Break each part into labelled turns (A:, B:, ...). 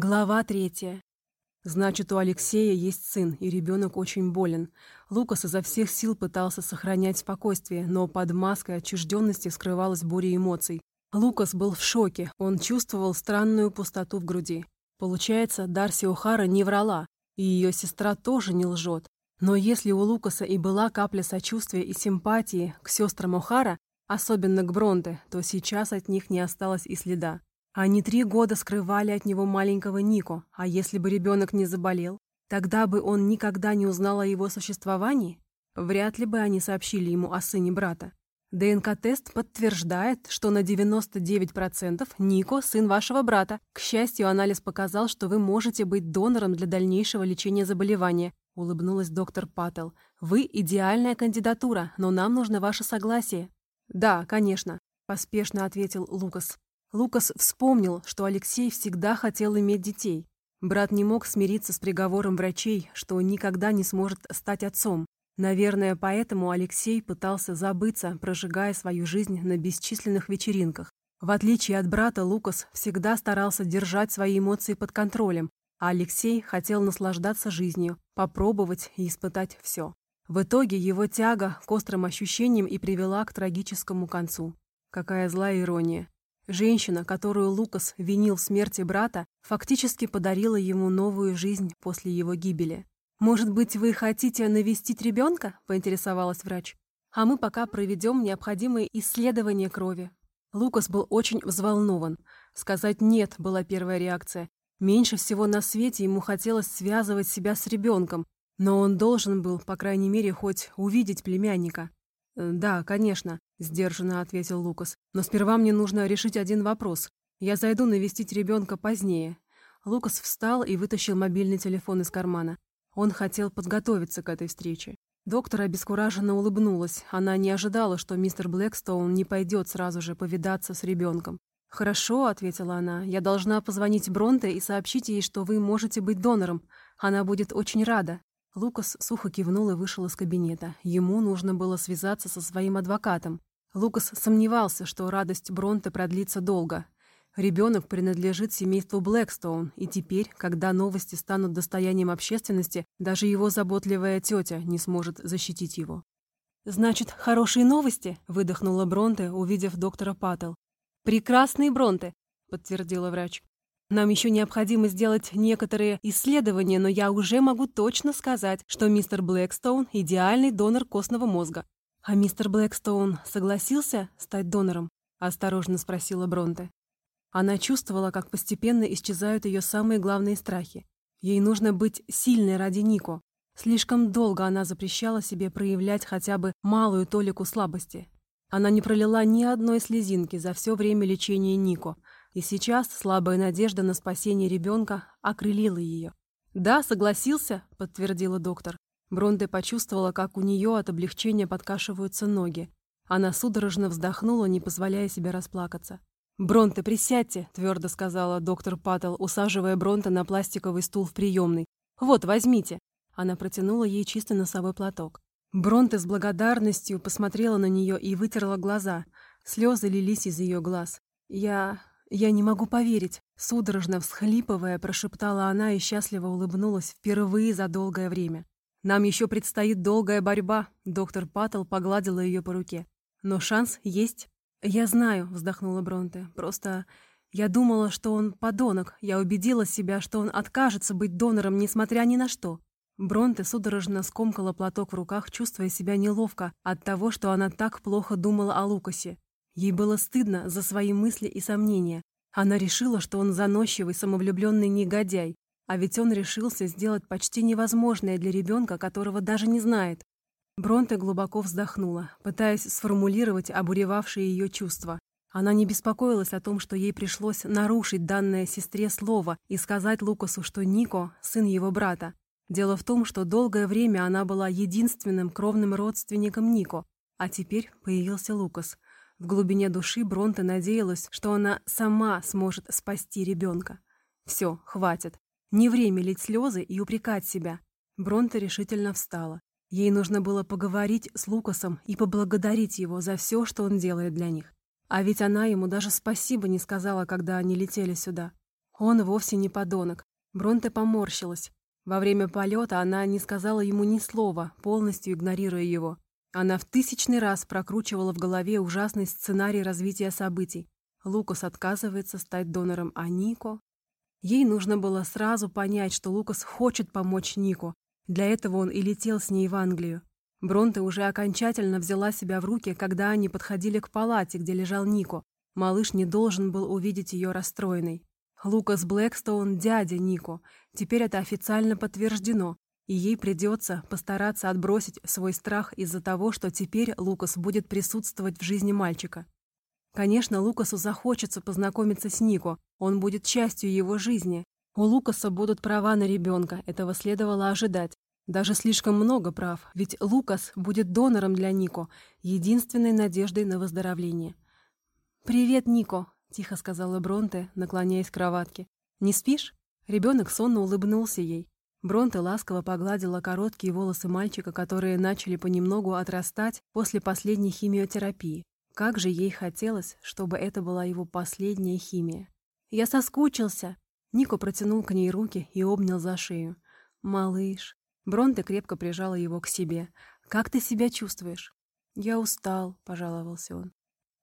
A: Глава третья. Значит, у Алексея есть сын, и ребенок очень болен. Лукас изо всех сил пытался сохранять спокойствие, но под маской отчужденности скрывалась буря эмоций. Лукас был в шоке, он чувствовал странную пустоту в груди. Получается, Дарси О'Хара не врала, и ее сестра тоже не лжет. Но если у Лукаса и была капля сочувствия и симпатии к сестрам О'Хара, особенно к Бронте, то сейчас от них не осталось и следа. Они три года скрывали от него маленького Нико, а если бы ребенок не заболел, тогда бы он никогда не узнал о его существовании? Вряд ли бы они сообщили ему о сыне брата. ДНК-тест подтверждает, что на 99% Нико – сын вашего брата. К счастью, анализ показал, что вы можете быть донором для дальнейшего лечения заболевания, улыбнулась доктор Паттел. Вы – идеальная кандидатура, но нам нужно ваше согласие. Да, конечно, поспешно ответил Лукас. Лукас вспомнил, что Алексей всегда хотел иметь детей. Брат не мог смириться с приговором врачей, что никогда не сможет стать отцом. Наверное, поэтому Алексей пытался забыться, прожигая свою жизнь на бесчисленных вечеринках. В отличие от брата, Лукас всегда старался держать свои эмоции под контролем, а Алексей хотел наслаждаться жизнью, попробовать и испытать все. В итоге его тяга к острым ощущениям и привела к трагическому концу. Какая злая ирония. Женщина, которую Лукас винил в смерти брата, фактически подарила ему новую жизнь после его гибели. «Может быть, вы хотите навестить ребенка?» – поинтересовалась врач. «А мы пока проведем необходимые исследования крови». Лукас был очень взволнован. Сказать «нет» была первая реакция. Меньше всего на свете ему хотелось связывать себя с ребенком, но он должен был, по крайней мере, хоть увидеть племянника. «Э, «Да, конечно», — сдержанно ответил Лукас. «Но сперва мне нужно решить один вопрос. Я зайду навестить ребенка позднее». Лукас встал и вытащил мобильный телефон из кармана. Он хотел подготовиться к этой встрече. Доктор обескураженно улыбнулась. Она не ожидала, что мистер Блэкстоун не пойдет сразу же повидаться с ребенком. «Хорошо», — ответила она, — «я должна позвонить Бронте и сообщить ей, что вы можете быть донором. Она будет очень рада». Лукас сухо кивнул и вышел из кабинета. Ему нужно было связаться со своим адвокатом. Лукас сомневался, что радость Бронте продлится долго. Ребенок принадлежит семейству Блэкстоун, и теперь, когда новости станут достоянием общественности, даже его заботливая тетя не сможет защитить его. «Значит, хорошие новости?» — выдохнула Бронте, увидев доктора Паттел. «Прекрасные Бронте!» — подтвердила врач. Нам еще необходимо сделать некоторые исследования, но я уже могу точно сказать, что мистер Блэкстоун – идеальный донор костного мозга. А мистер Блэкстоун согласился стать донором? Осторожно спросила Бронте. Она чувствовала, как постепенно исчезают ее самые главные страхи. Ей нужно быть сильной ради Нико. Слишком долго она запрещала себе проявлять хотя бы малую толику слабости. Она не пролила ни одной слезинки за все время лечения Нико – и сейчас слабая надежда на спасение ребенка окрылила ее. «Да, согласился», — подтвердила доктор. Бронте почувствовала, как у нее от облегчения подкашиваются ноги. Она судорожно вздохнула, не позволяя себе расплакаться. «Бронте, присядьте», — твердо сказала доктор Паттл, усаживая Бронте на пластиковый стул в приемной. «Вот, возьмите». Она протянула ей чистый носовой платок. Бронте с благодарностью посмотрела на нее и вытерла глаза. Слезы лились из ее глаз. «Я... «Я не могу поверить», — судорожно всхлипывая, прошептала она и счастливо улыбнулась впервые за долгое время. «Нам еще предстоит долгая борьба», — доктор Паттл погладила ее по руке. «Но шанс есть». «Я знаю», — вздохнула Бронте. «Просто я думала, что он подонок. Я убедила себя, что он откажется быть донором, несмотря ни на что». Бронте судорожно скомкала платок в руках, чувствуя себя неловко от того, что она так плохо думала о Лукасе. Ей было стыдно за свои мысли и сомнения. Она решила, что он заносчивый, самовлюбленный негодяй, а ведь он решился сделать почти невозможное для ребенка, которого даже не знает. Бронте глубоко вздохнула, пытаясь сформулировать обуревавшие ее чувства. Она не беспокоилась о том, что ей пришлось нарушить данное сестре слово и сказать Лукасу, что Нико – сын его брата. Дело в том, что долгое время она была единственным кровным родственником Нико, а теперь появился Лукас – в глубине души Бронте надеялась, что она сама сможет спасти ребенка. Все, хватит. Не время лить слезы и упрекать себя. Бронте решительно встала. Ей нужно было поговорить с Лукасом и поблагодарить его за все, что он делает для них. А ведь она ему даже спасибо не сказала, когда они летели сюда. Он вовсе не подонок. Бронте поморщилась. Во время полета она не сказала ему ни слова, полностью игнорируя его. Она в тысячный раз прокручивала в голове ужасный сценарий развития событий. Лукас отказывается стать донором, а Нико... Ей нужно было сразу понять, что Лукас хочет помочь Нику. Для этого он и летел с ней в Англию. Бронте уже окончательно взяла себя в руки, когда они подходили к палате, где лежал Нико. Малыш не должен был увидеть ее расстроенной. Лукас Блэкстоун – дядя Нико. Теперь это официально подтверждено, и ей придется постараться отбросить свой страх из-за того, что теперь Лукас будет присутствовать в жизни мальчика. Конечно, Лукасу захочется познакомиться с Нико, он будет частью его жизни. У Лукаса будут права на ребенка, этого следовало ожидать. Даже слишком много прав, ведь Лукас будет донором для Нико, единственной надеждой на выздоровление. «Привет, Нико», — тихо сказала Бронте, наклоняясь к кроватке. «Не спишь?» Ребенок сонно улыбнулся ей. Бронте ласково погладила короткие волосы мальчика, которые начали понемногу отрастать после последней химиотерапии. Как же ей хотелось, чтобы это была его последняя химия. «Я соскучился!» Нико протянул к ней руки и обнял за шею. «Малыш!» Бронте крепко прижала его к себе. «Как ты себя чувствуешь?» «Я устал», — пожаловался он.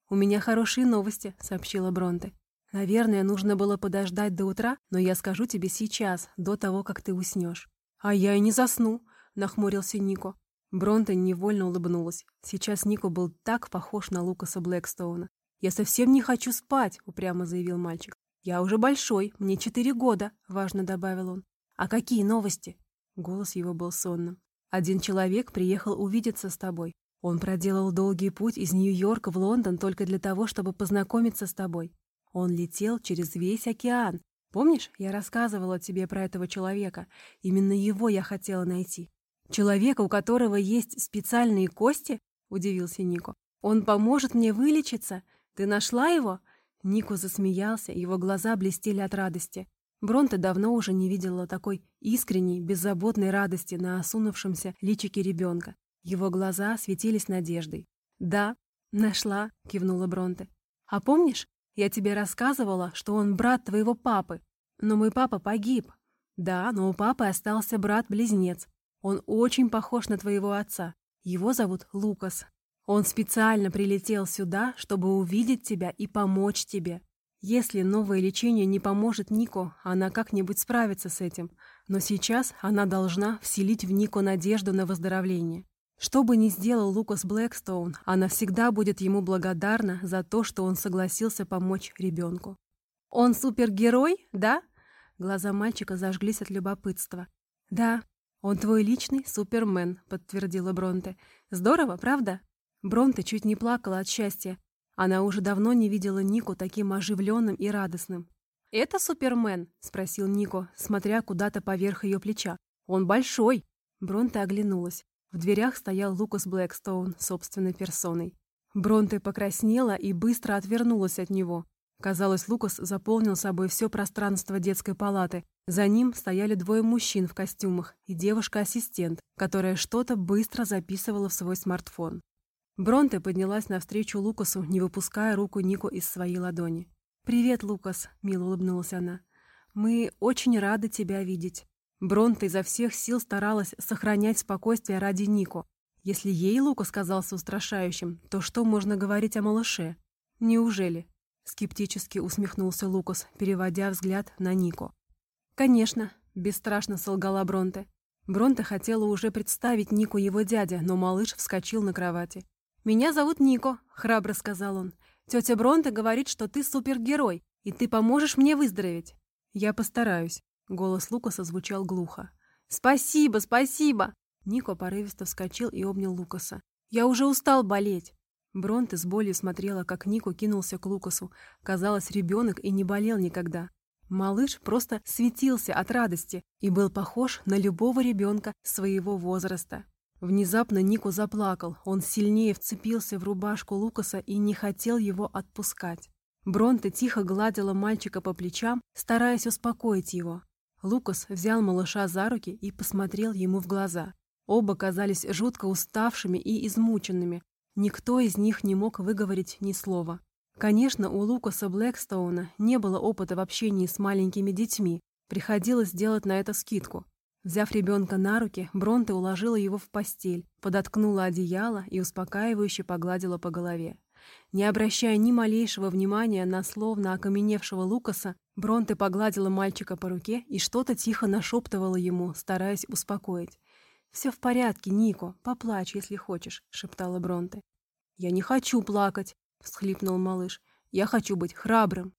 A: «У меня хорошие новости», — сообщила Бронте. «Наверное, нужно было подождать до утра, но я скажу тебе сейчас, до того, как ты уснешь». «А я и не засну», — нахмурился Нико. Бронте невольно улыбнулась. Сейчас Нико был так похож на Лукаса Блэкстоуна. «Я совсем не хочу спать», — упрямо заявил мальчик. «Я уже большой, мне четыре года», — важно добавил он. «А какие новости?» Голос его был сонным. «Один человек приехал увидеться с тобой. Он проделал долгий путь из Нью-Йорка в Лондон только для того, чтобы познакомиться с тобой. Он летел через весь океан. Помнишь, я рассказывала тебе про этого человека? Именно его я хотела найти. Человека, у которого есть специальные кости? Удивился Нико. Он поможет мне вылечиться? Ты нашла его? Нико засмеялся, его глаза блестели от радости. Бронте давно уже не видела такой искренней, беззаботной радости на осунувшемся личике ребенка. Его глаза светились надеждой. «Да, нашла», — кивнула Бронте. «А помнишь, я тебе рассказывала, что он брат твоего папы? Но мой папа погиб. Да, но у папы остался брат-близнец. Он очень похож на твоего отца. Его зовут Лукас. Он специально прилетел сюда, чтобы увидеть тебя и помочь тебе. Если новое лечение не поможет Нико, она как-нибудь справится с этим. Но сейчас она должна вселить в Нико надежду на выздоровление. Что бы ни сделал Лукас Блэкстоун, она всегда будет ему благодарна за то, что он согласился помочь ребенку. «Он супергерой, да?» Глаза мальчика зажглись от любопытства. «Да, он твой личный супермен», — подтвердила Бронте. «Здорово, правда?» Бронте чуть не плакала от счастья. Она уже давно не видела Нику таким оживленным и радостным. «Это Супермен?» — спросил Нико, смотря куда-то поверх ее плеча. «Он большой!» Бронте оглянулась. В дверях стоял Лукас Блэкстоун собственной персоной. Бронте покраснела и быстро отвернулась от него. Казалось, Лукас заполнил собой все пространство детской палаты. За ним стояли двое мужчин в костюмах и девушка-ассистент, которая что-то быстро записывала в свой смартфон. Бронте поднялась навстречу Лукасу, не выпуская руку Нику из своей ладони. «Привет, Лукас», — мило улыбнулась она. «Мы очень рады тебя видеть». Бронта изо всех сил старалась сохранять спокойствие ради Нико. Если ей Лукас казался устрашающим, то что можно говорить о малыше? Неужели? Скептически усмехнулся Лукас, переводя взгляд на Нико. «Конечно», — бесстрашно солгала Бронте. Бронте хотела уже представить Нику его дядя, но малыш вскочил на кровати. «Меня зовут Нико», — храбро сказал он. «Тетя Бронте говорит, что ты супергерой, и ты поможешь мне выздороветь». «Я постараюсь», Голос Лукаса звучал глухо. «Спасибо, спасибо!» Нико порывисто вскочил и обнял Лукаса. «Я уже устал болеть!» Бронте с болью смотрела, как Нико кинулся к Лукасу. Казалось, ребенок и не болел никогда. Малыш просто светился от радости и был похож на любого ребенка своего возраста. Внезапно Нико заплакал. Он сильнее вцепился в рубашку Лукаса и не хотел его отпускать. Бронте тихо гладила мальчика по плечам, стараясь успокоить его. Лукас взял малыша за руки и посмотрел ему в глаза. Оба казались жутко уставшими и измученными. Никто из них не мог выговорить ни слова. Конечно, у Лукаса Блэкстоуна не было опыта в общении с маленькими детьми, приходилось делать на это скидку. Взяв ребенка на руки, Бронте уложила его в постель, подоткнула одеяло и успокаивающе погладила по голове. Не обращая ни малейшего внимания на словно окаменевшего Лукаса, Бронте погладила мальчика по руке и что-то тихо нашептывала ему, стараясь успокоить. «Все в порядке, Нико, поплачь, если хочешь», — шептала Бронте. «Я не хочу плакать», — всхлипнул малыш. «Я хочу быть храбрым».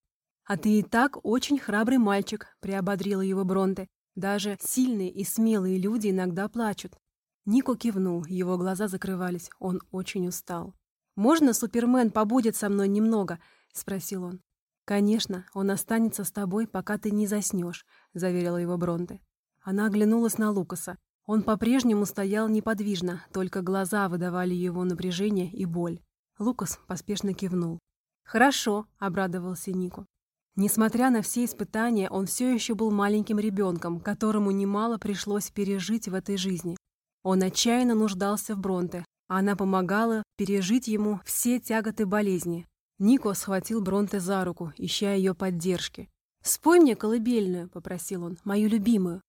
A: «А ты и так очень храбрый мальчик», — приободрила его Бронте. «Даже сильные и смелые люди иногда плачут». Нико кивнул, его глаза закрывались, он очень устал. «Можно Супермен побудет со мной немного?» — спросил он. «Конечно, он останется с тобой, пока ты не заснешь», — заверила его Бронте. Она оглянулась на Лукаса. Он по-прежнему стоял неподвижно, только глаза выдавали его напряжение и боль. Лукас поспешно кивнул. «Хорошо», — обрадовался Нику. Несмотря на все испытания, он все еще был маленьким ребенком, которому немало пришлось пережить в этой жизни. Он отчаянно нуждался в Бронте, она помогала пережить ему все тяготы болезни. Нико схватил Бронте за руку, ища ее поддержки. «Спой мне колыбельную», — попросил он, — «мою любимую».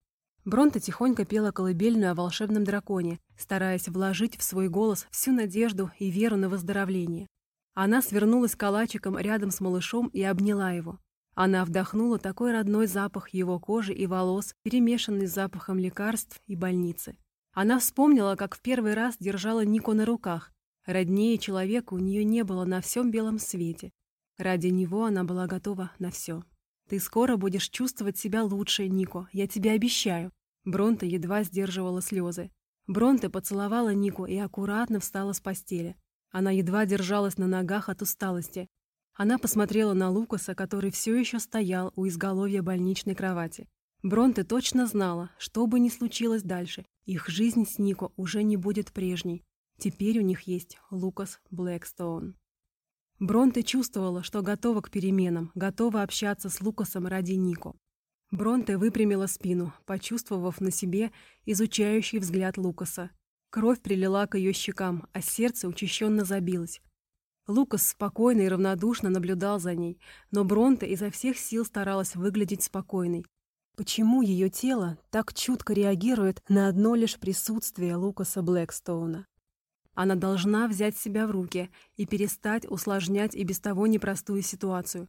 A: Бронте тихонько пела колыбельную о волшебном драконе, стараясь вложить в свой голос всю надежду и веру на выздоровление. Она свернулась калачиком рядом с малышом и обняла его. Она вдохнула такой родной запах его кожи и волос, перемешанный с запахом лекарств и больницы. Она вспомнила, как в первый раз держала Нико на руках. Роднее человека у нее не было на всем белом свете. Ради него она была готова на все. «Ты скоро будешь чувствовать себя лучше, Нико, я тебе обещаю». Бронта едва сдерживала слезы. Бронте поцеловала Нику и аккуратно встала с постели. Она едва держалась на ногах от усталости. Она посмотрела на Лукаса, который все еще стоял у изголовья больничной кровати. Бронте точно знала, что бы ни случилось дальше, их жизнь с Нико уже не будет прежней. Теперь у них есть Лукас Блэкстоун. Бронте чувствовала, что готова к переменам, готова общаться с Лукасом ради Нико. Бронте выпрямила спину, почувствовав на себе изучающий взгляд Лукаса. Кровь прилила к ее щекам, а сердце учащенно забилось. Лукас спокойно и равнодушно наблюдал за ней, но Бронте изо всех сил старалась выглядеть спокойной, Почему ее тело так чутко реагирует на одно лишь присутствие Лукаса Блэкстоуна? Она должна взять себя в руки и перестать усложнять и без того непростую ситуацию.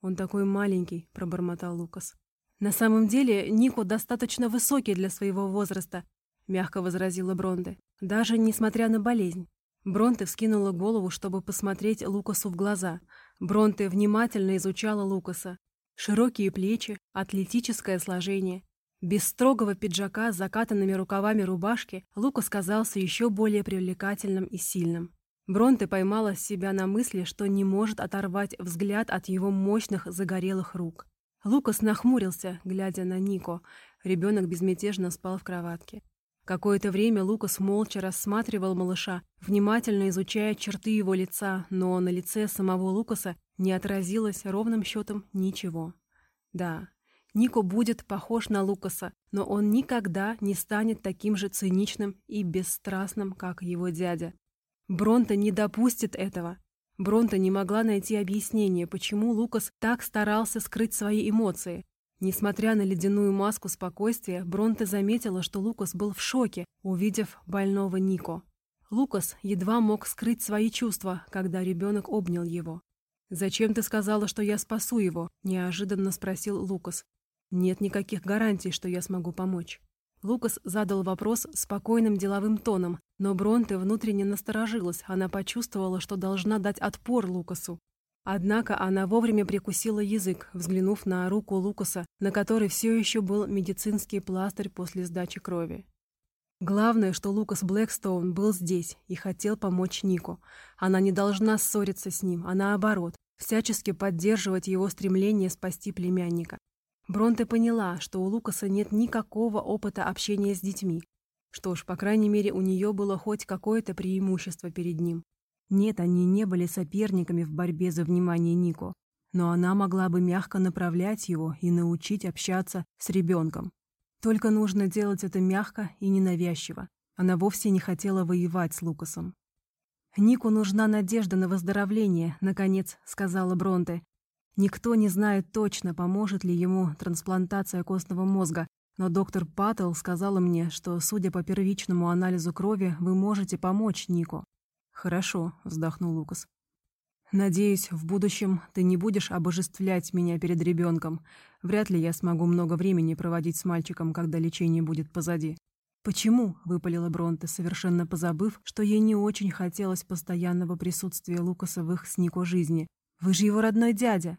A: «Он такой маленький», — пробормотал Лукас. «На самом деле Нико достаточно высокий для своего возраста», — мягко возразила Бронте, «даже несмотря на болезнь». Бронте вскинула голову, чтобы посмотреть Лукасу в глаза. Бронте внимательно изучала Лукаса. Широкие плечи, атлетическое сложение. Без строгого пиджака с закатанными рукавами рубашки Лукас казался еще более привлекательным и сильным. Бронте поймала себя на мысли, что не может оторвать взгляд от его мощных загорелых рук. Лукас нахмурился, глядя на Нико. Ребенок безмятежно спал в кроватке. Какое-то время Лукас молча рассматривал малыша, внимательно изучая черты его лица, но на лице самого Лукаса не отразилось ровным счетом ничего. Да, Нико будет похож на Лукаса, но он никогда не станет таким же циничным и бесстрастным, как его дядя. Бронта не допустит этого. Бронта не могла найти объяснение, почему Лукас так старался скрыть свои эмоции. Несмотря на ледяную маску спокойствия, Бронте заметила, что Лукас был в шоке, увидев больного Нико. Лукас едва мог скрыть свои чувства, когда ребенок обнял его. «Зачем ты сказала, что я спасу его?» – неожиданно спросил Лукас. «Нет никаких гарантий, что я смогу помочь». Лукас задал вопрос спокойным деловым тоном, но Бронте внутренне насторожилась, она почувствовала, что должна дать отпор Лукасу. Однако она вовремя прикусила язык, взглянув на руку Лукаса, на которой все еще был медицинский пластырь после сдачи крови. Главное, что Лукас Блэкстоун был здесь и хотел помочь Нику. Она не должна ссориться с ним, а наоборот, всячески поддерживать его стремление спасти племянника. Бронте поняла, что у Лукаса нет никакого опыта общения с детьми. Что ж, по крайней мере, у нее было хоть какое-то преимущество перед ним. Нет, они не были соперниками в борьбе за внимание Нико, но она могла бы мягко направлять его и научить общаться с ребенком. Только нужно делать это мягко и ненавязчиво. Она вовсе не хотела воевать с Лукасом. «Нику нужна надежда на выздоровление», — наконец сказала Бронте. Никто не знает точно, поможет ли ему трансплантация костного мозга, но доктор Паттл сказала мне, что, судя по первичному анализу крови, вы можете помочь Нику. «Хорошо», — вздохнул Лукас. «Надеюсь, в будущем ты не будешь обожествлять меня перед ребенком. Вряд ли я смогу много времени проводить с мальчиком, когда лечение будет позади». «Почему?» — выпалила Бронте, совершенно позабыв, что ей не очень хотелось постоянного присутствия Лукаса в их с Нико жизни. «Вы же его родной дядя!»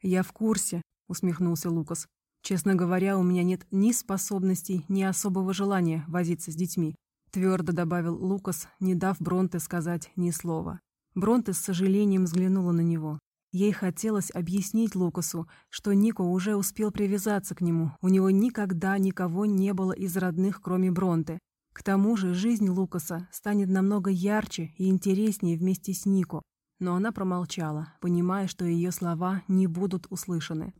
A: «Я в курсе», — усмехнулся Лукас. «Честно говоря, у меня нет ни способностей, ни особого желания возиться с детьми», — твердо добавил Лукас, не дав Бронте сказать ни слова. Бронте с сожалением взглянула на него. Ей хотелось объяснить Лукасу, что Нико уже успел привязаться к нему. У него никогда никого не было из родных, кроме Бронте. К тому же жизнь Лукаса станет намного ярче и интереснее вместе с Нико. Но она промолчала, понимая, что ее слова не будут услышаны.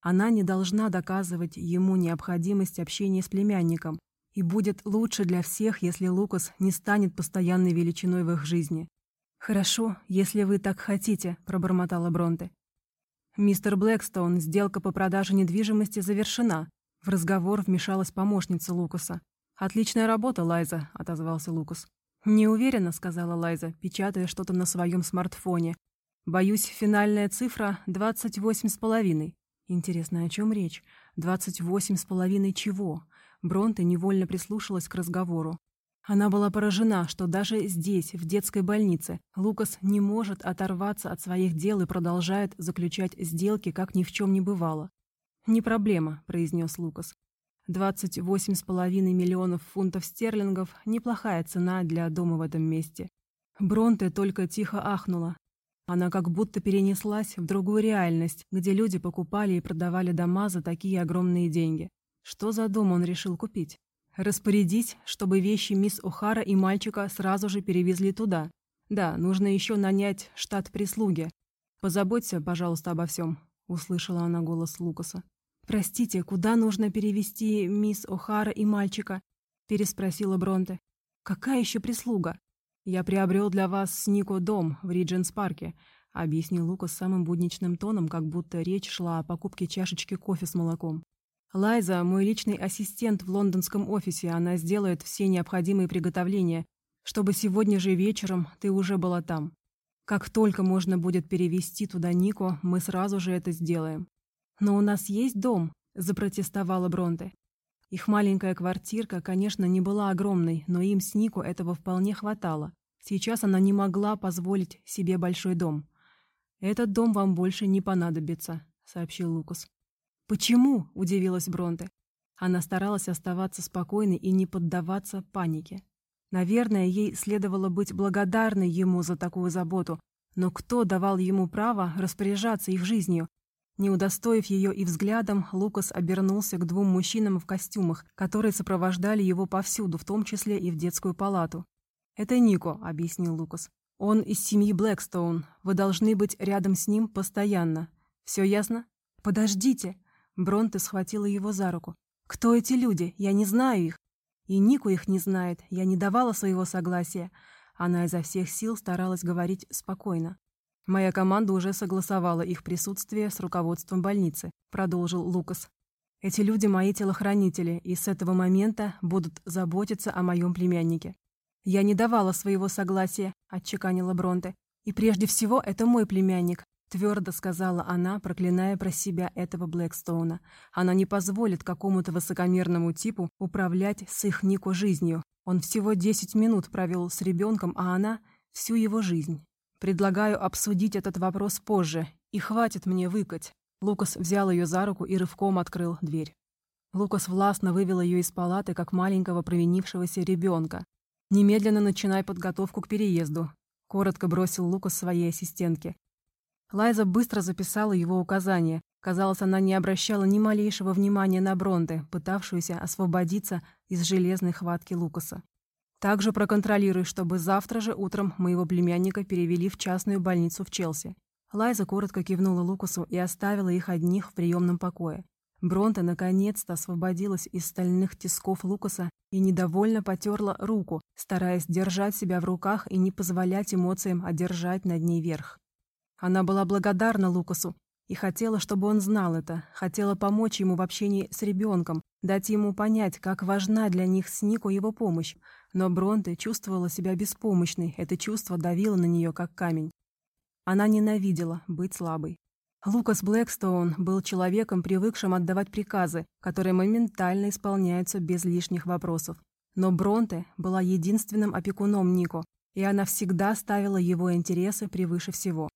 A: Она не должна доказывать ему необходимость общения с племянником, и будет лучше для всех, если Лукас не станет постоянной величиной в их жизни. «Хорошо, если вы так хотите», — пробормотала Бронте. «Мистер Блэкстоун, сделка по продаже недвижимости завершена». В разговор вмешалась помощница Лукаса. «Отличная работа, Лайза», — отозвался Лукас. «Не уверена», — сказала Лайза, печатая что-то на своем смартфоне. «Боюсь, финальная цифра — двадцать восемь с половиной». Интересно, о чем речь? Двадцать восемь с половиной чего? Бронте невольно прислушалась к разговору. Она была поражена, что даже здесь, в детской больнице, Лукас не может оторваться от своих дел и продолжает заключать сделки, как ни в чем не бывало. «Не проблема», — произнес Лукас. «Двадцать восемь с половиной миллионов фунтов стерлингов — неплохая цена для дома в этом месте». Бронте только тихо ахнула. Она как будто перенеслась в другую реальность, где люди покупали и продавали дома за такие огромные деньги. Что за дом он решил купить? Распорядись, чтобы вещи мисс О'Хара и мальчика сразу же перевезли туда. Да, нужно еще нанять штат прислуги. Позаботься, пожалуйста, обо всем», — услышала она голос Лукаса. «Простите, куда нужно перевести мисс О'Хара и мальчика?» — переспросила Бронте. «Какая еще прислуга?» «Я приобрел для вас с Нико дом в Ридженс-парке», — объяснил Лукас самым будничным тоном, как будто речь шла о покупке чашечки кофе с молоком. Лайза – мой личный ассистент в лондонском офисе. Она сделает все необходимые приготовления, чтобы сегодня же вечером ты уже была там. Как только можно будет перевести туда Нико, мы сразу же это сделаем. Но у нас есть дом, запротестовала Бронте. Их маленькая квартирка, конечно, не была огромной, но им с Нико этого вполне хватало. Сейчас она не могла позволить себе большой дом. «Этот дом вам больше не понадобится», — сообщил Лукас. «Почему?» — удивилась Бронте. Она старалась оставаться спокойной и не поддаваться панике. Наверное, ей следовало быть благодарной ему за такую заботу, но кто давал ему право распоряжаться их жизнью? Не удостоив ее и взглядом, Лукас обернулся к двум мужчинам в костюмах, которые сопровождали его повсюду, в том числе и в детскую палату. «Это Нико», — объяснил Лукас. «Он из семьи Блэкстоун. Вы должны быть рядом с ним постоянно. Все ясно?» «Подождите!» Бронте схватила его за руку. «Кто эти люди? Я не знаю их. И Нику их не знает. Я не давала своего согласия». Она изо всех сил старалась говорить спокойно. «Моя команда уже согласовала их присутствие с руководством больницы», — продолжил Лукас. «Эти люди мои телохранители, и с этого момента будут заботиться о моем племяннике». «Я не давала своего согласия», — отчеканила Бронте. «И прежде всего это мой племянник. Твердо сказала она, проклиная про себя этого Блэкстоуна. Она не позволит какому-то высокомерному типу управлять с их Нико жизнью. Он всего 10 минут провел с ребенком, а она — всю его жизнь. Предлагаю обсудить этот вопрос позже, и хватит мне выкать. Лукас взял ее за руку и рывком открыл дверь. Лукас властно вывел ее из палаты, как маленького провинившегося ребенка. «Немедленно начинай подготовку к переезду», — коротко бросил Лукас своей ассистентке. Лайза быстро записала его указания. Казалось, она не обращала ни малейшего внимания на Бронте, пытавшуюся освободиться из железной хватки Лукаса. «Также проконтролируй, чтобы завтра же утром моего племянника перевели в частную больницу в Челси». Лайза коротко кивнула Лукасу и оставила их одних в приемном покое. Бронте наконец-то освободилась из стальных тисков Лукаса и недовольно потерла руку, стараясь держать себя в руках и не позволять эмоциям одержать над ней верх. Она была благодарна Лукасу и хотела, чтобы он знал это, хотела помочь ему в общении с ребенком, дать ему понять, как важна для них с Нико его помощь, но Бронте чувствовала себя беспомощной, это чувство давило на нее, как камень. Она ненавидела быть слабой. Лукас Блэкстоун был человеком, привыкшим отдавать приказы, которые моментально исполняются без лишних вопросов. Но Бронте была единственным опекуном Нико, и она всегда ставила его интересы превыше всего.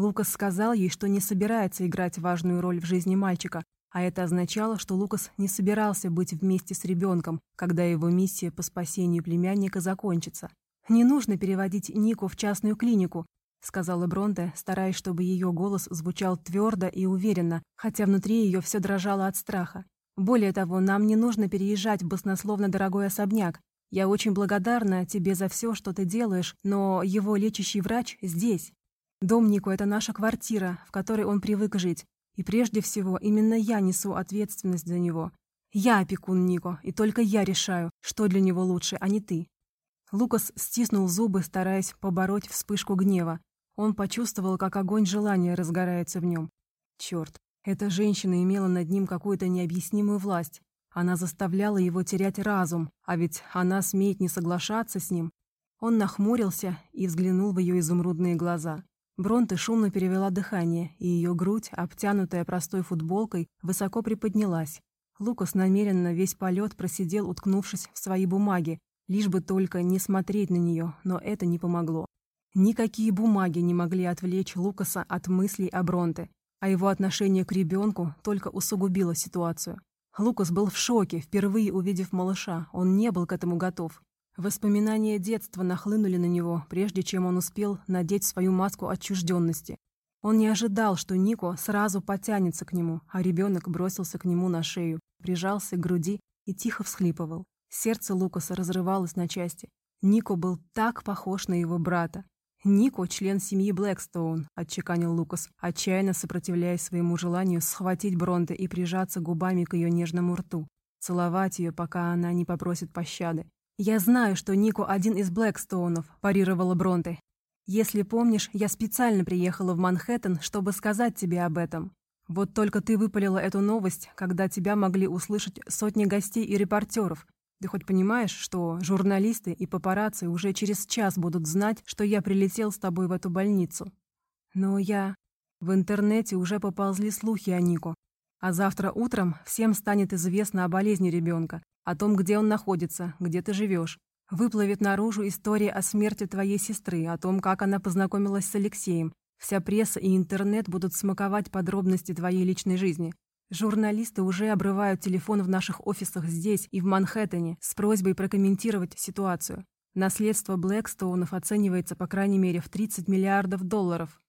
A: Лукас сказал ей, что не собирается играть важную роль в жизни мальчика, а это означало, что Лукас не собирался быть вместе с ребенком, когда его миссия по спасению племянника закончится. Не нужно переводить Нику в частную клинику, — сказала Бронте, стараясь, чтобы ее голос звучал твердо и уверенно, хотя внутри ее все дрожало от страха. «Более того, нам не нужно переезжать в баснословно дорогой особняк. Я очень благодарна тебе за все, что ты делаешь, но его лечащий врач здесь. Дом Нику — это наша квартира, в которой он привык жить. И прежде всего, именно я несу ответственность за него. Я опекун Нико, и только я решаю, что для него лучше, а не ты». Лукас стиснул зубы, стараясь побороть вспышку гнева. Он почувствовал, как огонь желания разгорается в нем. Черт, эта женщина имела над ним какую-то необъяснимую власть. Она заставляла его терять разум, а ведь она смеет не соглашаться с ним. Он нахмурился и взглянул в ее изумрудные глаза. Бронте шумно перевела дыхание, и ее грудь, обтянутая простой футболкой, высоко приподнялась. Лукас намеренно весь полет просидел, уткнувшись в свои бумаги, лишь бы только не смотреть на нее, но это не помогло. Никакие бумаги не могли отвлечь Лукаса от мыслей о Бронте, а его отношение к ребенку только усугубило ситуацию. Лукас был в шоке, впервые увидев малыша, он не был к этому готов. Воспоминания детства нахлынули на него, прежде чем он успел надеть свою маску отчужденности. Он не ожидал, что Нико сразу потянется к нему, а ребенок бросился к нему на шею, прижался к груди и тихо всхлипывал. Сердце Лукаса разрывалось на части. Нико был так похож на его брата. «Нико — член семьи Блэкстоун», — отчеканил Лукас, отчаянно сопротивляясь своему желанию схватить Бронте и прижаться губами к ее нежному рту, целовать ее, пока она не попросит пощады. «Я знаю, что Нико один из Блэкстоунов», — парировала Бронте. «Если помнишь, я специально приехала в Манхэттен, чтобы сказать тебе об этом. Вот только ты выпалила эту новость, когда тебя могли услышать сотни гостей и репортеров, ты хоть понимаешь, что журналисты и папарацци уже через час будут знать, что я прилетел с тобой в эту больницу? Но я... В интернете уже поползли слухи о Нику. А завтра утром всем станет известно о болезни ребенка, о том, где он находится, где ты живешь. Выплывет наружу история о смерти твоей сестры, о том, как она познакомилась с Алексеем. Вся пресса и интернет будут смаковать подробности твоей личной жизни. Журналисты уже обрывают телефон в наших офисах здесь и в Манхэттене с просьбой прокомментировать ситуацию. Наследство Блэкстоунов оценивается по крайней мере в 30 миллиардов долларов.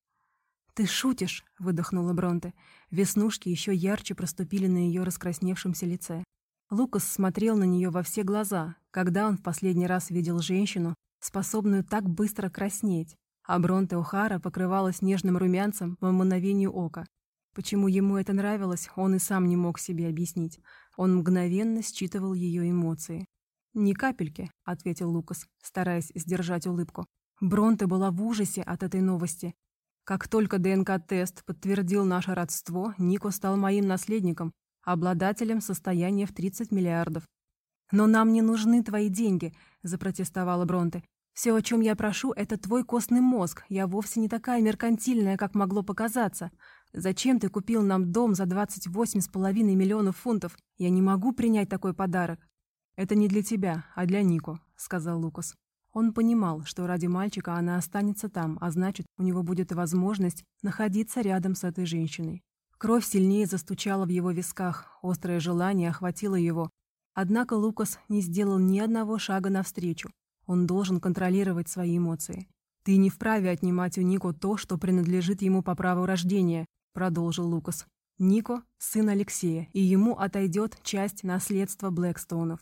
A: «Ты шутишь?» — выдохнула Бронте. Веснушки еще ярче проступили на ее раскрасневшемся лице. Лукас смотрел на нее во все глаза, когда он в последний раз видел женщину, способную так быстро краснеть, а Бронте О'Хара покрывалась нежным румянцем по мгновению ока. Почему ему это нравилось, он и сам не мог себе объяснить. Он мгновенно считывал ее эмоции. «Ни капельки», — ответил Лукас, стараясь сдержать улыбку. Бронте была в ужасе от этой новости. Как только ДНК-тест подтвердил наше родство, Нико стал моим наследником, обладателем состояния в 30 миллиардов. «Но нам не нужны твои деньги», — запротестовала Бронте. «Все, о чем я прошу, это твой костный мозг. Я вовсе не такая меркантильная, как могло показаться. Зачем ты купил нам дом за 28,5 миллионов фунтов? Я не могу принять такой подарок. Это не для тебя, а для Нико, сказал Лукас. Он понимал, что ради мальчика она останется там, а значит, у него будет возможность находиться рядом с этой женщиной. Кровь сильнее застучала в его висках, острое желание охватило его. Однако Лукас не сделал ни одного шага навстречу. Он должен контролировать свои эмоции. «Ты не вправе отнимать у Нико то, что принадлежит ему по праву рождения», — продолжил Лукас. «Нико — сын Алексея, и ему отойдет часть наследства Блэкстоунов».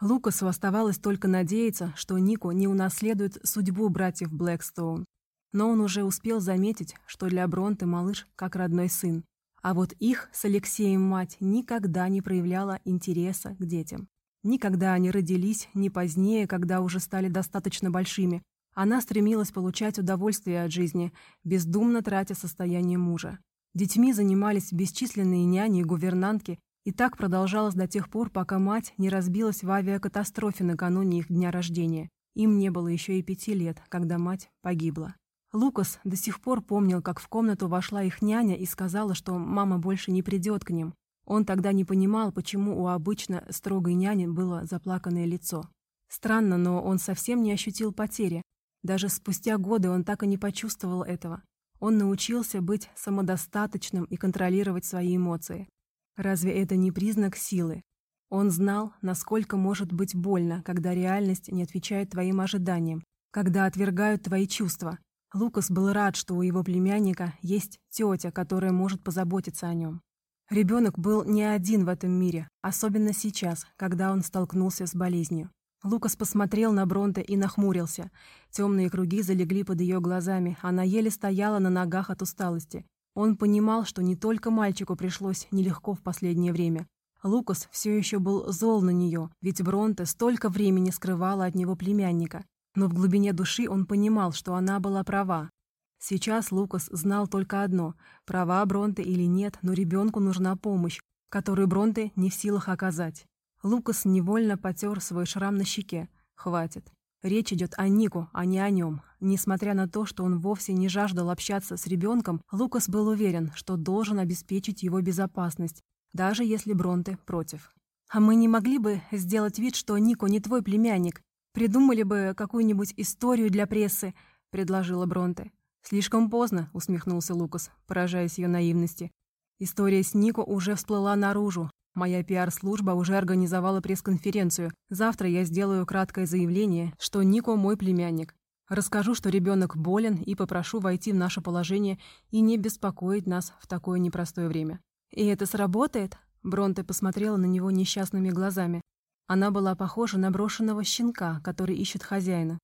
A: Лукасу оставалось только надеяться, что Нико не унаследует судьбу братьев Блэкстоун. Но он уже успел заметить, что для Бронты малыш как родной сын. А вот их с Алексеем мать никогда не проявляла интереса к детям. Ни когда они родились, ни позднее, когда уже стали достаточно большими. Она стремилась получать удовольствие от жизни, бездумно тратя состояние мужа. Детьми занимались бесчисленные няни и гувернантки, и так продолжалось до тех пор, пока мать не разбилась в авиакатастрофе накануне их дня рождения. Им не было еще и пяти лет, когда мать погибла. Лукас до сих пор помнил, как в комнату вошла их няня и сказала, что мама больше не придет к ним. Он тогда не понимал, почему у обычно строгой няни было заплаканное лицо. Странно, но он совсем не ощутил потери. Даже спустя годы он так и не почувствовал этого. Он научился быть самодостаточным и контролировать свои эмоции. Разве это не признак силы? Он знал, насколько может быть больно, когда реальность не отвечает твоим ожиданиям, когда отвергают твои чувства. Лукас был рад, что у его племянника есть тетя, которая может позаботиться о нем. Ребенок был не один в этом мире, особенно сейчас, когда он столкнулся с болезнью. Лукас посмотрел на Бронте и нахмурился. Темные круги залегли под ее глазами, она еле стояла на ногах от усталости. Он понимал, что не только мальчику пришлось нелегко в последнее время. Лукас все еще был зол на нее, ведь Бронте столько времени скрывала от него племянника. Но в глубине души он понимал, что она была права. Сейчас Лукас знал только одно – права Бронте или нет, но ребенку нужна помощь, которую Бронте не в силах оказать. Лукас невольно потер свой шрам на щеке. Хватит. Речь идет о Нику, а не о нем. Несмотря на то, что он вовсе не жаждал общаться с ребенком, Лукас был уверен, что должен обеспечить его безопасность, даже если Бронте против. «А мы не могли бы сделать вид, что Нико не твой племянник? Придумали бы какую-нибудь историю для прессы», — предложила Бронте. «Слишком поздно», — усмехнулся Лукас, поражаясь ее наивности. История с Нико уже всплыла наружу, Моя пиар-служба уже организовала пресс-конференцию. Завтра я сделаю краткое заявление, что Нико мой племянник. Расскажу, что ребенок болен, и попрошу войти в наше положение и не беспокоить нас в такое непростое время. «И это сработает?» Бронте посмотрела на него несчастными глазами. Она была похожа на брошенного щенка, который ищет хозяина.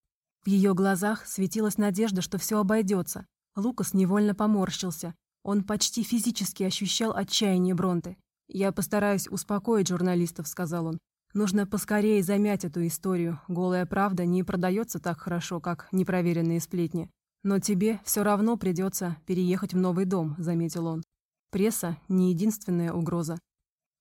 A: В ее глазах светилась надежда, что все обойдется. Лукас невольно поморщился. Он почти физически ощущал отчаяние Бронте. «Я постараюсь успокоить журналистов», — сказал он. «Нужно поскорее замять эту историю. Голая правда не продается так хорошо, как непроверенные сплетни. Но тебе все равно придется переехать в новый дом», — заметил он. «Пресса — не единственная угроза.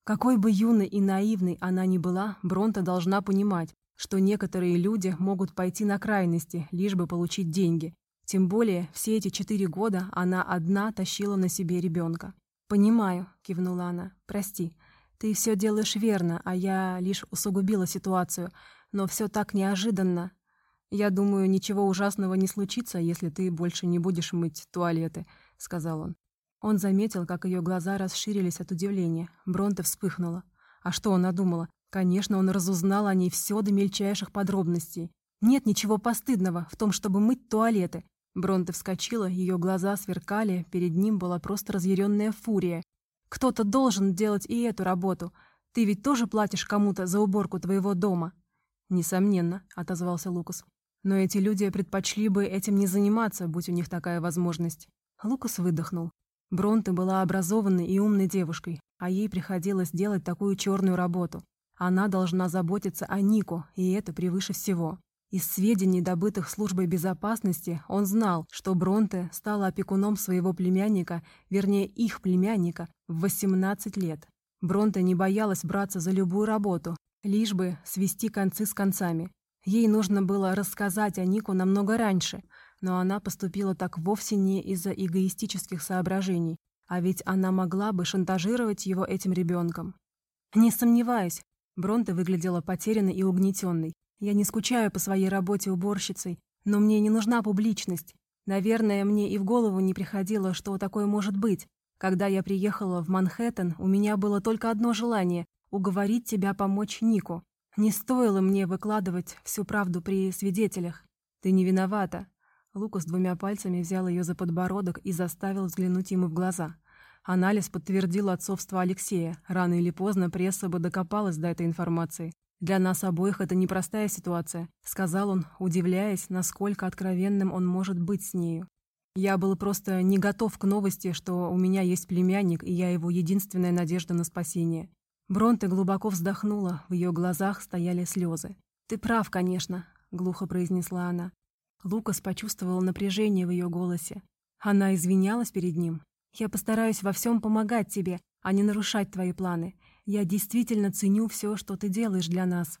A: Какой бы юной и наивной она ни была, Бронта должна понимать, что некоторые люди могут пойти на крайности, лишь бы получить деньги. Тем более, все эти четыре года она одна тащила на себе ребенка. «Понимаю», — кивнула она. «Прости. Ты все делаешь верно, а я лишь усугубила ситуацию. Но все так неожиданно. Я думаю, ничего ужасного не случится, если ты больше не будешь мыть туалеты», — сказал он. Он заметил, как ее глаза расширились от удивления. Бронте вспыхнула. А что она думала? Конечно, он разузнал о ней все до мельчайших подробностей. Нет ничего постыдного в том, чтобы мыть туалеты. Бронте вскочила, ее глаза сверкали, перед ним была просто разъяренная фурия. «Кто-то должен делать и эту работу. Ты ведь тоже платишь кому-то за уборку твоего дома?» «Несомненно», — отозвался Лукас. «Но эти люди предпочли бы этим не заниматься, будь у них такая возможность». Лукас выдохнул. Бронте была образованной и умной девушкой, а ей приходилось делать такую черную работу. Она должна заботиться о Нику, и это превыше всего. Из сведений, добытых службой безопасности, он знал, что Бронте стала опекуном своего племянника, вернее, их племянника, в 18 лет. Бронте не боялась браться за любую работу, лишь бы свести концы с концами. Ей нужно было рассказать о Нику намного раньше, но она поступила так вовсе не из-за эгоистических соображений, а ведь она могла бы шантажировать его этим ребенком. Не сомневаюсь, Бронте выглядела потерянной и угнетенной. Я не скучаю по своей работе уборщицей, но мне не нужна публичность. Наверное, мне и в голову не приходило, что такое может быть. Когда я приехала в Манхэттен, у меня было только одно желание — уговорить тебя помочь Нику. Не стоило мне выкладывать всю правду при свидетелях. Ты не виновата. Лукас двумя пальцами взял ее за подбородок и заставил взглянуть ему в глаза. Анализ подтвердил отцовство Алексея. Рано или поздно пресса бы докопалась до этой информации. «Для нас обоих это непростая ситуация», — сказал он, удивляясь, насколько откровенным он может быть с нею. «Я был просто не готов к новости, что у меня есть племянник, и я его единственная надежда на спасение. Бронте глубоко вздохнула, в ее глазах стояли слезы. «Ты прав, конечно», — глухо произнесла она. Лукас почувствовал напряжение в ее голосе. Она извинялась перед ним. «Я постараюсь во всем помогать тебе, а не нарушать твои планы. Я действительно ценю все, что ты делаешь для нас».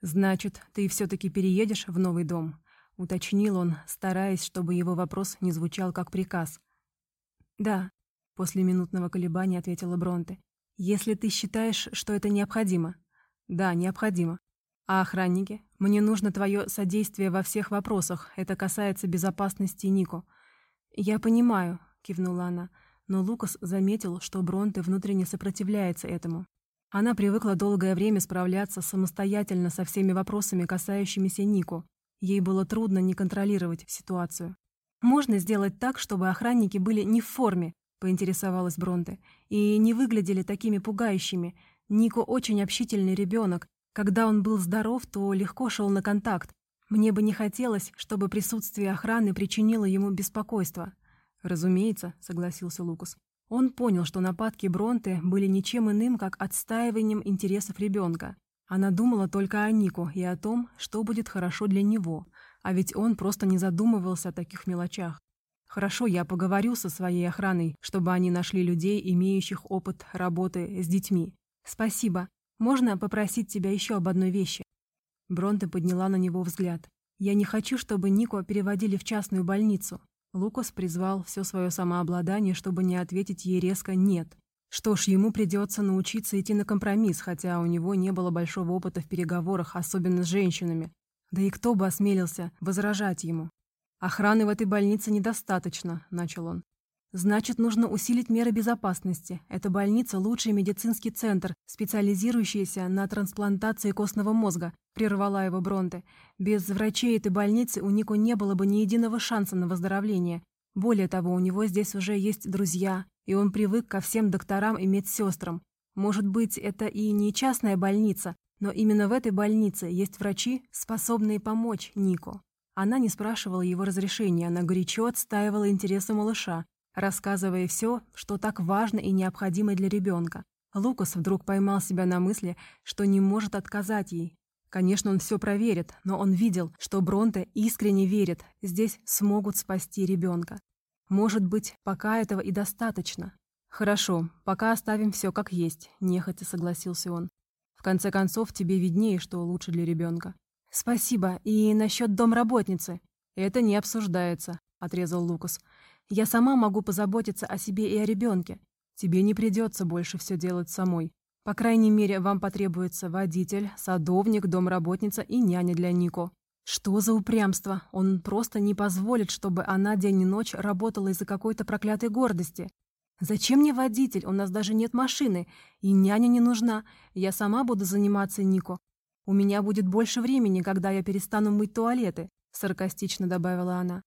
A: «Значит, ты все-таки переедешь в новый дом?» — уточнил он, стараясь, чтобы его вопрос не звучал как приказ. «Да», — после минутного колебания ответила Бронте. «Если ты считаешь, что это необходимо». «Да, необходимо. А охранники? Мне нужно твое содействие во всех вопросах. Это касается безопасности Нико». «Я понимаю», — кивнула она, но Лукас заметил, что Бронте внутренне сопротивляется этому. Она привыкла долгое время справляться самостоятельно со всеми вопросами, касающимися Нико. Ей было трудно не контролировать ситуацию. «Можно сделать так, чтобы охранники были не в форме», — поинтересовалась Бронте, «и не выглядели такими пугающими. Нико очень общительный ребенок. Когда он был здоров, то легко шел на контакт. Мне бы не хотелось, чтобы присутствие охраны причинило ему беспокойство». «Разумеется», — согласился Лукас. Он понял, что нападки Бронте были ничем иным, как отстаиванием интересов ребенка. Она думала только о Нику и о том, что будет хорошо для него, а ведь он просто не задумывался о таких мелочах. «Хорошо, я поговорю со своей охраной, чтобы они нашли людей, имеющих опыт работы с детьми. Спасибо. Можно попросить тебя еще об одной вещи?» Бронте подняла на него взгляд. «Я не хочу, чтобы Нику переводили в частную больницу. Лукас призвал все свое самообладание, чтобы не ответить ей резко «нет». Что ж, ему придется научиться идти на компромисс, хотя у него не было большого опыта в переговорах, особенно с женщинами. Да и кто бы осмелился возражать ему? «Охраны в этой больнице недостаточно», — начал он. Значит, нужно усилить меры безопасности. Эта больница – лучший медицинский центр, специализирующийся на трансплантации костного мозга, прервала его Бронте. Без врачей этой больницы у Нико не было бы ни единого шанса на выздоровление. Более того, у него здесь уже есть друзья, и он привык ко всем докторам и медсестрам. Может быть, это и не частная больница, но именно в этой больнице есть врачи, способные помочь Нико. Она не спрашивала его разрешения, она горячо отстаивала интересы малыша, рассказывая все, что так важно и необходимо для ребенка. Лукас вдруг поймал себя на мысли, что не может отказать ей. Конечно, он все проверит, но он видел, что Бронте искренне верит, здесь смогут спасти ребенка. Может быть, пока этого и достаточно. Хорошо, пока оставим все как есть, нехотя согласился он. В конце концов, тебе виднее, что лучше для ребенка. Спасибо. И насчет домработницы. Это не обсуждается, отрезал Лукас. Я сама могу позаботиться о себе и о ребенке. Тебе не придется больше все делать самой. По крайней мере, вам потребуется водитель, садовник, домработница и няня для Нико. Что за упрямство? Он просто не позволит, чтобы она день и ночь работала из-за какой-то проклятой гордости. Зачем мне водитель? У нас даже нет машины. И няня не нужна. Я сама буду заниматься Нико. У меня будет больше времени, когда я перестану мыть туалеты, саркастично добавила она.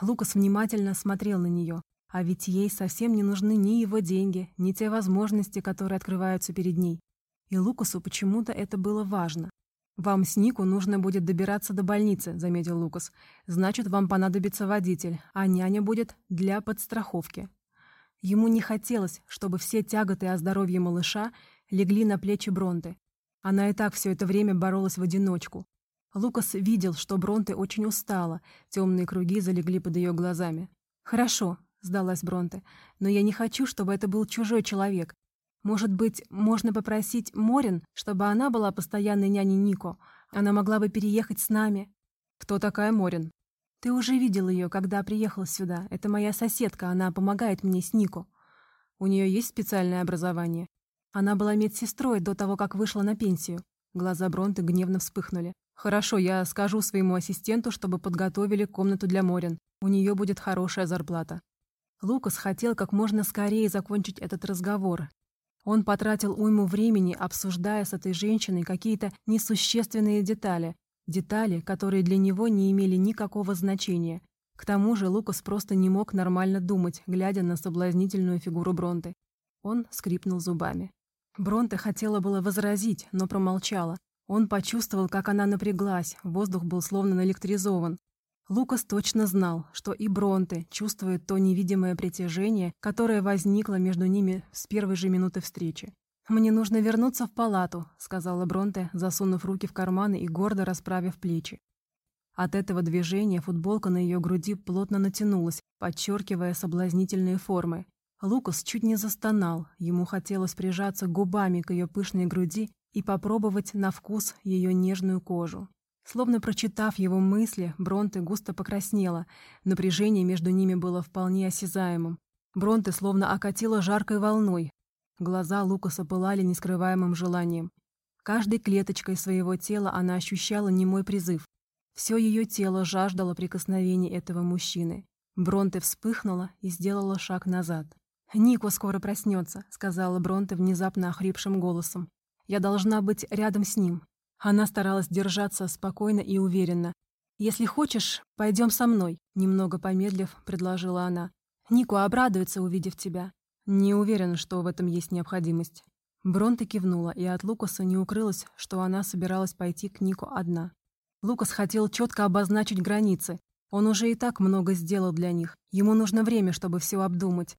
A: Лукас внимательно смотрел на нее. А ведь ей совсем не нужны ни его деньги, ни те возможности, которые открываются перед ней. И Лукасу почему-то это было важно. «Вам с Нику нужно будет добираться до больницы», — заметил Лукас. «Значит, вам понадобится водитель, а няня будет для подстраховки». Ему не хотелось, чтобы все тяготы о здоровье малыша легли на плечи Бронты. Она и так все это время боролась в одиночку. Лукас видел, что Бронте очень устала, темные круги залегли под ее глазами. «Хорошо», — сдалась Бронте, — «но я не хочу, чтобы это был чужой человек. Может быть, можно попросить Морин, чтобы она была постоянной няней Нико? Она могла бы переехать с нами». «Кто такая Морин?» «Ты уже видел ее, когда приехал сюда. Это моя соседка, она помогает мне с Нико. У нее есть специальное образование?» Она была медсестрой до того, как вышла на пенсию. Глаза Бронты гневно вспыхнули. «Хорошо, я скажу своему ассистенту, чтобы подготовили комнату для Морин. У нее будет хорошая зарплата». Лукас хотел как можно скорее закончить этот разговор. Он потратил уйму времени, обсуждая с этой женщиной какие-то несущественные детали. Детали, которые для него не имели никакого значения. К тому же Лукас просто не мог нормально думать, глядя на соблазнительную фигуру Бронты. Он скрипнул зубами. Бронте хотела было возразить, но промолчала. Он почувствовал, как она напряглась, воздух был словно наэлектризован. Лукас точно знал, что и Бронте чувствует то невидимое притяжение, которое возникло между ними с первой же минуты встречи. «Мне нужно вернуться в палату», — сказала Бронте, засунув руки в карманы и гордо расправив плечи. От этого движения футболка на ее груди плотно натянулась, подчеркивая соблазнительные формы. Лукас чуть не застонал, ему хотелось прижаться губами к ее пышной груди и попробовать на вкус ее нежную кожу. Словно прочитав его мысли, Бронте густо покраснела, напряжение между ними было вполне осязаемым. Бронте словно окатила жаркой волной. Глаза Лукаса пылали нескрываемым желанием. Каждой клеточкой своего тела она ощущала немой призыв. Все ее тело жаждало прикосновений этого мужчины. Бронте вспыхнула и сделала шаг назад. «Нико скоро проснется», — сказала Бронте внезапно охрипшим голосом. «Я должна быть рядом с ним». Она старалась держаться спокойно и уверенно. «Если хочешь, пойдем со мной», — немного помедлив, предложила она. «Нико обрадуется, увидев тебя». «Не уверена, что в этом есть необходимость». Бронте кивнула, и от Лукаса не укрылось, что она собиралась пойти к Нику одна. Лукас хотел четко обозначить границы. Он уже и так много сделал для них. Ему нужно время, чтобы все обдумать.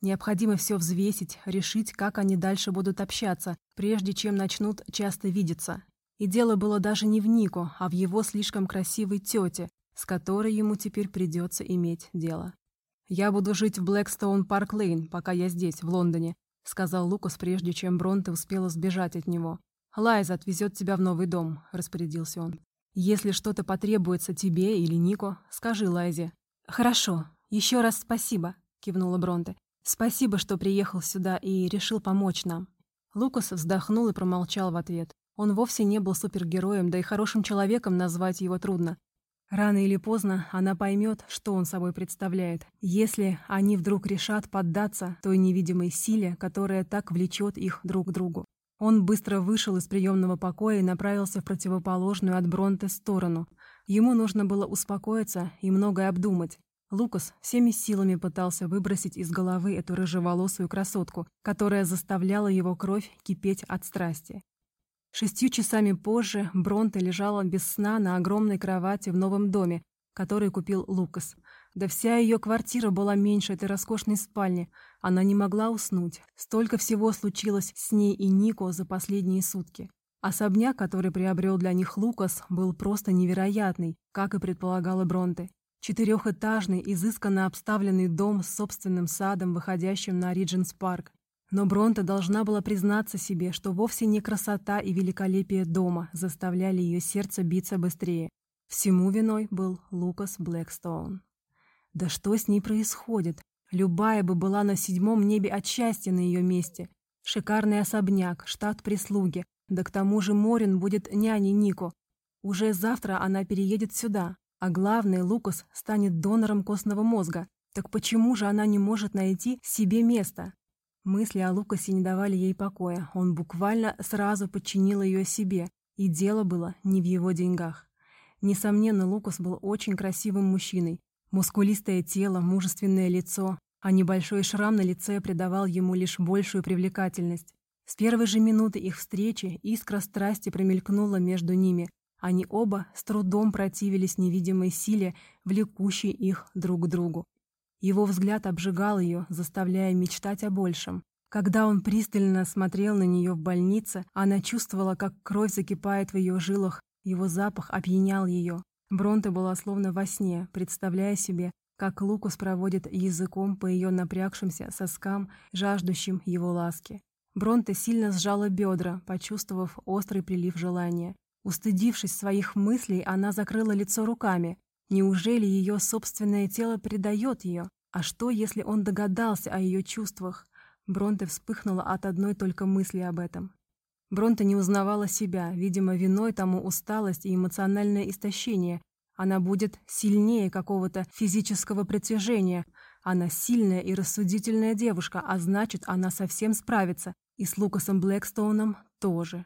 A: Необходимо все взвесить, решить, как они дальше будут общаться, прежде чем начнут часто видеться. И дело было даже не в Нику, а в его слишком красивой тете, с которой ему теперь придется иметь дело. «Я буду жить в Блэкстоун Парк Лейн, пока я здесь, в Лондоне», сказал Лукас, прежде чем Бронте успела сбежать от него. «Лайза отвезет тебя в новый дом», — распорядился он. Если что-то потребуется тебе или Нико, скажи Лайзе. Хорошо. Еще раз спасибо, кивнула Бронте. Спасибо, что приехал сюда и решил помочь нам. Лукас вздохнул и промолчал в ответ. Он вовсе не был супергероем, да и хорошим человеком назвать его трудно. Рано или поздно она поймет, что он собой представляет, если они вдруг решат поддаться той невидимой силе, которая так влечет их друг к другу. Он быстро вышел из приемного покоя и направился в противоположную от Бронте сторону. Ему нужно было успокоиться и многое обдумать. Лукас всеми силами пытался выбросить из головы эту рыжеволосую красотку, которая заставляла его кровь кипеть от страсти. Шестью часами позже Бронте лежала без сна на огромной кровати в новом доме, который купил Лукас. Да вся ее квартира была меньше этой роскошной спальни. Она не могла уснуть. Столько всего случилось с ней и Нико за последние сутки. Особняк, который приобрел для них Лукас, был просто невероятный, как и предполагала Бронте. Четырехэтажный, изысканно обставленный дом с собственным садом, выходящим на Ридженс Парк. Но Бронте должна была признаться себе, что вовсе не красота и великолепие дома заставляли ее сердце биться быстрее. Всему виной был Лукас Блэкстоун. Да что с ней происходит? Любая бы была на седьмом небе от счастья на ее месте. Шикарный особняк, штат прислуги. Да к тому же Морин будет няней Нико. Уже завтра она переедет сюда. А главное, Лукас станет донором костного мозга. Так почему же она не может найти себе место? Мысли о Лукасе не давали ей покоя. Он буквально сразу подчинил ее себе. И дело было не в его деньгах. Несомненно, Лукас был очень красивым мужчиной, Мускулистое тело, мужественное лицо, а небольшой шрам на лице придавал ему лишь большую привлекательность. С первой же минуты их встречи искра страсти промелькнула между ними. Они оба с трудом противились невидимой силе, влекущей их друг к другу. Его взгляд обжигал ее, заставляя мечтать о большем. Когда он пристально смотрел на нее в больнице, она чувствовала, как кровь закипает в ее жилах, его запах опьянял ее. Бронте была словно во сне, представляя себе, как Лукус проводит языком по ее напрягшимся соскам, жаждущим его ласки. Бронте сильно сжала бедра, почувствовав острый прилив желания. Устыдившись своих мыслей, она закрыла лицо руками. Неужели ее собственное тело предает ее? А что, если он догадался о ее чувствах? Бронте вспыхнула от одной только мысли об этом. Бронта не узнавала себя, видимо, виной тому усталость и эмоциональное истощение. Она будет сильнее какого-то физического притяжения. Она сильная и рассудительная девушка, а значит, она совсем справится. И с Лукасом Блэкстоуном тоже.